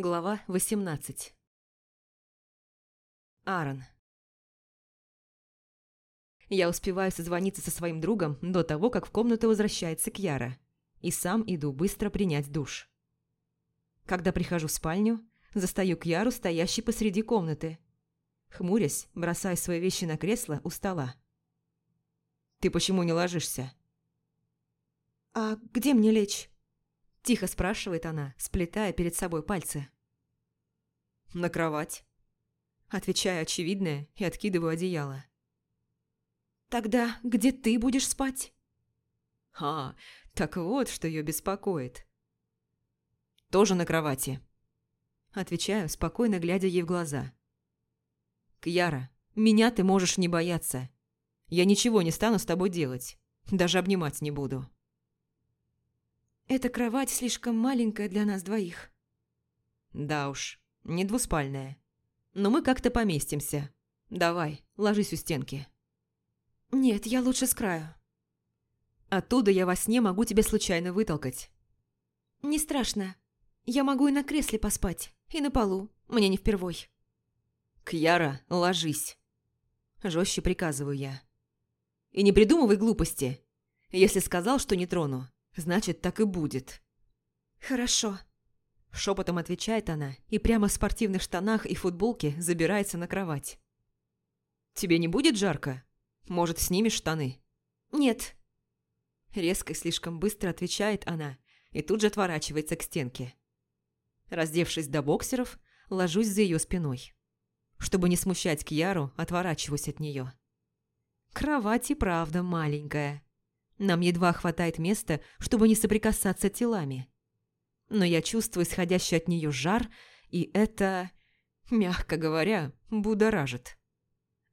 Глава 18 Аарон Я успеваю созвониться со своим другом до того, как в комнату возвращается Кьяра, и сам иду быстро принять душ. Когда прихожу в спальню, застаю Кьяру, стоящей посреди комнаты. Хмурясь, бросаю свои вещи на кресло у стола. «Ты почему не ложишься?» «А где мне лечь?» Тихо спрашивает она, сплетая перед собой пальцы. «На кровать». Отвечаю очевидное и откидываю одеяло. «Тогда где ты будешь спать?» «А, так вот, что ее беспокоит». «Тоже на кровати». Отвечаю, спокойно глядя ей в глаза. «Кьяра, меня ты можешь не бояться. Я ничего не стану с тобой делать. Даже обнимать не буду». Эта кровать слишком маленькая для нас двоих. Да уж, не двуспальная. Но мы как-то поместимся. Давай, ложись у стенки. Нет, я лучше с краю. Оттуда я во сне могу тебя случайно вытолкать. Не страшно. Я могу и на кресле поспать, и на полу. Мне не впервой. Кьяра, ложись. Жестче приказываю я. И не придумывай глупости. Если сказал, что не трону, Значит, так и будет. Хорошо. Шепотом отвечает она и прямо в спортивных штанах и футболке забирается на кровать. Тебе не будет жарко? Может, снимешь штаны? Нет. Резко и слишком быстро отвечает она и тут же отворачивается к стенке. Раздевшись до боксеров, ложусь за ее спиной. Чтобы не смущать Кьяру, отворачиваюсь от нее. Кровать и правда маленькая. Нам едва хватает места, чтобы не соприкасаться телами. Но я чувствую исходящий от нее жар, и это, мягко говоря, будоражит.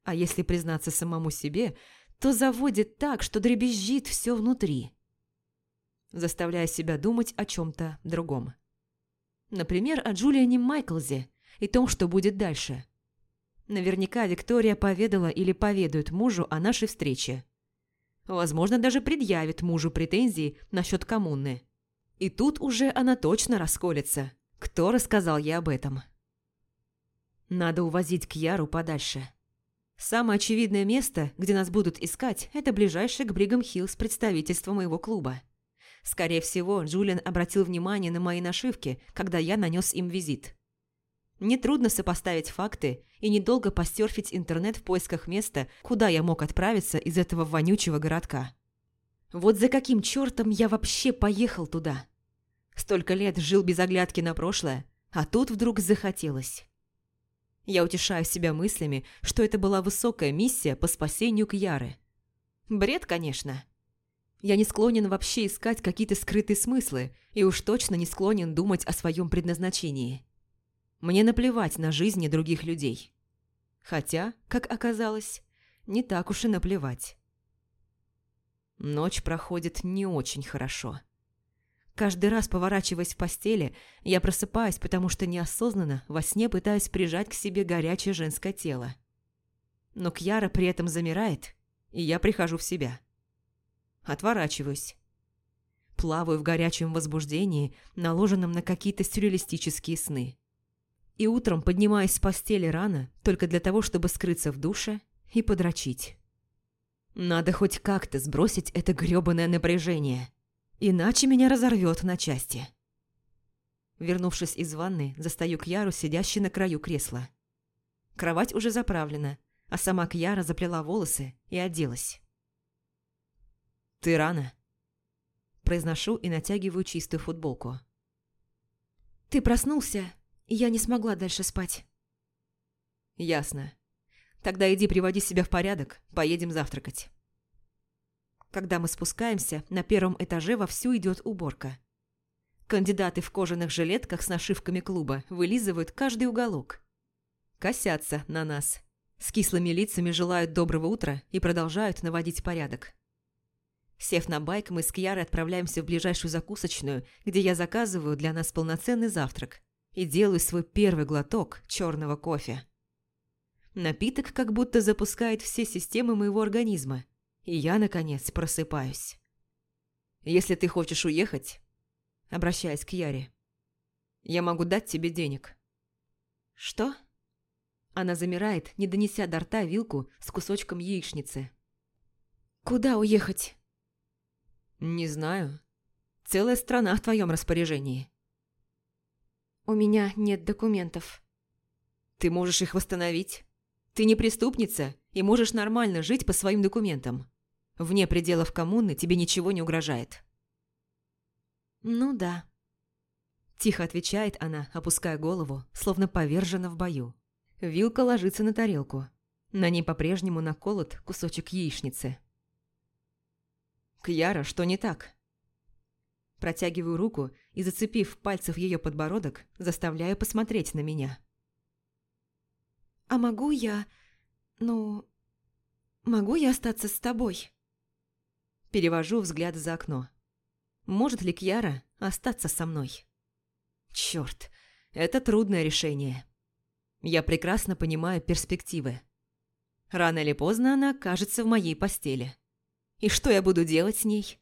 А если признаться самому себе, то заводит так, что дребезжит все внутри. Заставляя себя думать о чем-то другом. Например, о Джулиане Майклзе и том, что будет дальше. Наверняка Виктория поведала или поведает мужу о нашей встрече. Возможно, даже предъявит мужу претензии насчет коммуны. И тут уже она точно расколется. Кто рассказал ей об этом? Надо увозить Кьяру подальше. Самое очевидное место, где нас будут искать, это ближайшее к Бригам Хиллс представительство моего клуба. Скорее всего, Джулиан обратил внимание на мои нашивки, когда я нанес им визит. Нетрудно сопоставить факты и недолго постерфить интернет в поисках места, куда я мог отправиться из этого вонючего городка. Вот за каким чертом я вообще поехал туда? Столько лет жил без оглядки на прошлое, а тут вдруг захотелось. Я утешаю себя мыслями, что это была высокая миссия по спасению Кьяры. Бред, конечно. Я не склонен вообще искать какие-то скрытые смыслы и уж точно не склонен думать о своем предназначении. Мне наплевать на жизни других людей. Хотя, как оказалось, не так уж и наплевать. Ночь проходит не очень хорошо. Каждый раз, поворачиваясь в постели, я просыпаюсь, потому что неосознанно во сне пытаюсь прижать к себе горячее женское тело. Но Кьяра при этом замирает, и я прихожу в себя. Отворачиваюсь. Плаваю в горячем возбуждении, наложенном на какие-то сюрреалистические сны. И утром поднимаюсь с постели рано, только для того, чтобы скрыться в душе и подрочить. Надо хоть как-то сбросить это грёбаное напряжение, иначе меня разорвет на части. Вернувшись из ванны, застаю Кьяру, сидящей на краю кресла. Кровать уже заправлена, а сама Кьяра заплела волосы и оделась. «Ты рано», – произношу и натягиваю чистую футболку. «Ты проснулся я не смогла дальше спать. Ясно. Тогда иди приводи себя в порядок, поедем завтракать. Когда мы спускаемся, на первом этаже вовсю идет уборка. Кандидаты в кожаных жилетках с нашивками клуба вылизывают каждый уголок. Косятся на нас. С кислыми лицами желают доброго утра и продолжают наводить порядок. Сев на байк, мы с Кьярой отправляемся в ближайшую закусочную, где я заказываю для нас полноценный завтрак и делаю свой первый глоток черного кофе. Напиток как будто запускает все системы моего организма, и я, наконец, просыпаюсь. «Если ты хочешь уехать...» Обращаясь к Яре. Я могу дать тебе денег». «Что?» Она замирает, не донеся до рта вилку с кусочком яичницы. «Куда уехать?» «Не знаю. Целая страна в твоем распоряжении». «У меня нет документов». «Ты можешь их восстановить. Ты не преступница и можешь нормально жить по своим документам. Вне пределов коммуны тебе ничего не угрожает». «Ну да», – тихо отвечает она, опуская голову, словно повержена в бою. Вилка ложится на тарелку. На ней по-прежнему наколот кусочек яичницы. «Кьяра, что не так?» Протягиваю руку и, зацепив пальцев ее подбородок, заставляю посмотреть на меня. «А могу я... ну... могу я остаться с тобой?» Перевожу взгляд за окно. Может ли Кьяра остаться со мной? Черт, это трудное решение. Я прекрасно понимаю перспективы. Рано или поздно она окажется в моей постели. И что я буду делать с ней?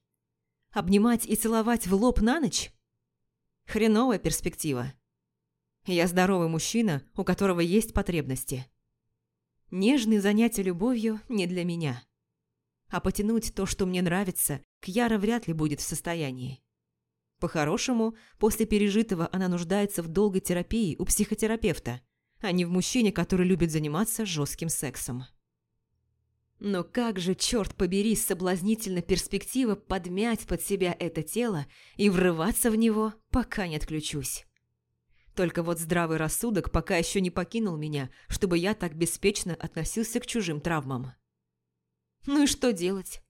Обнимать и целовать в лоб на ночь? Хреновая перспектива. Я здоровый мужчина, у которого есть потребности. Нежные занятия любовью не для меня. А потянуть то, что мне нравится, Кьяра вряд ли будет в состоянии. По-хорошему, после пережитого она нуждается в долгой терапии у психотерапевта, а не в мужчине, который любит заниматься жестким сексом. Но как же, черт побери, соблазнительна перспектива подмять под себя это тело и врываться в него, пока не отключусь. Только вот здравый рассудок пока еще не покинул меня, чтобы я так беспечно относился к чужим травмам. Ну и что делать?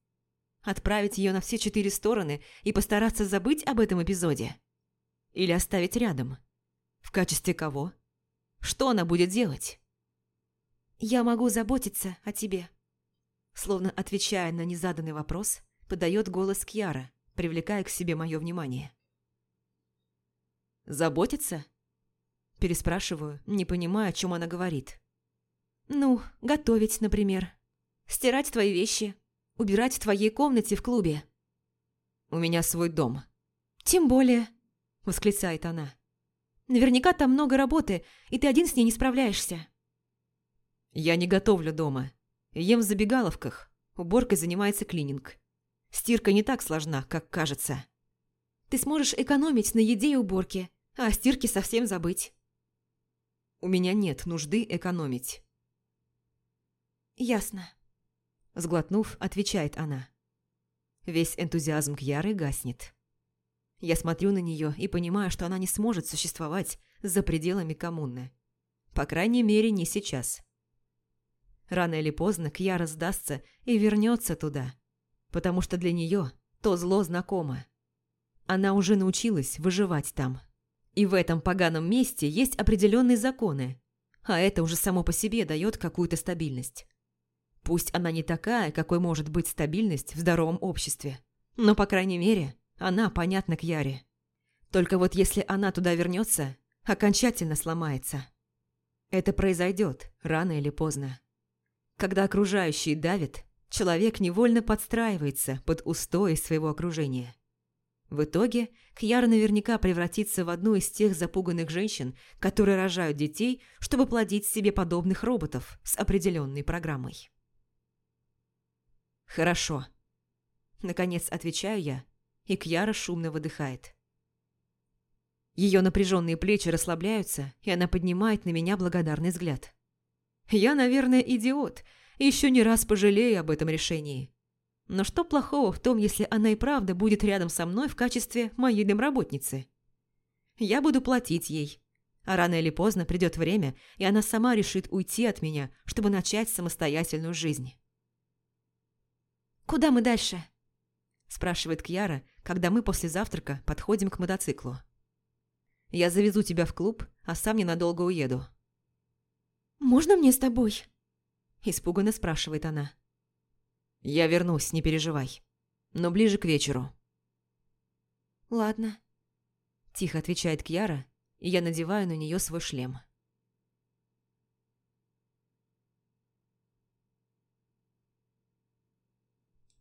Отправить ее на все четыре стороны и постараться забыть об этом эпизоде? Или оставить рядом? В качестве кого? Что она будет делать? «Я могу заботиться о тебе», Словно отвечая на незаданный вопрос, подает голос Кьяра, привлекая к себе мое внимание. «Заботиться?» Переспрашиваю, не понимая, о чем она говорит. «Ну, готовить, например. Стирать твои вещи. Убирать в твоей комнате в клубе». «У меня свой дом». «Тем более», – восклицает она. «Наверняка там много работы, и ты один с ней не справляешься». «Я не готовлю дома. Ем в забегаловках. Уборкой занимается клининг. Стирка не так сложна, как кажется. Ты сможешь экономить на еде и уборке, а о стирке совсем забыть. У меня нет нужды экономить. Ясно. Сглотнув, отвечает она. Весь энтузиазм Кьяры гаснет. Я смотрю на нее и понимаю, что она не сможет существовать за пределами коммуны. По крайней мере, не сейчас. Рано или поздно Кьяра сдастся и вернется туда, потому что для нее то зло знакомо. Она уже научилась выживать там. И в этом поганом месте есть определенные законы, а это уже само по себе дает какую-то стабильность. Пусть она не такая, какой может быть стабильность в здоровом обществе, но, по крайней мере, она понятна Кьяре. Только вот если она туда вернется, окончательно сломается. Это произойдет рано или поздно. Когда окружающие давят, человек невольно подстраивается под устои своего окружения. В итоге Кьяра наверняка превратится в одну из тех запуганных женщин, которые рожают детей, чтобы плодить себе подобных роботов с определенной программой. «Хорошо». Наконец отвечаю я, и Кьяра шумно выдыхает. Ее напряженные плечи расслабляются, и она поднимает на меня благодарный взгляд. Я, наверное, идиот, еще не раз пожалею об этом решении. Но что плохого в том, если она и правда будет рядом со мной в качестве моей домработницы? Я буду платить ей. А рано или поздно придет время, и она сама решит уйти от меня, чтобы начать самостоятельную жизнь. «Куда мы дальше?» – спрашивает Кьяра, когда мы после завтрака подходим к мотоциклу. «Я завезу тебя в клуб, а сам ненадолго уеду». «Можно мне с тобой?» Испуганно спрашивает она. «Я вернусь, не переживай. Но ближе к вечеру». «Ладно», – тихо отвечает Кьяра, и я надеваю на нее свой шлем.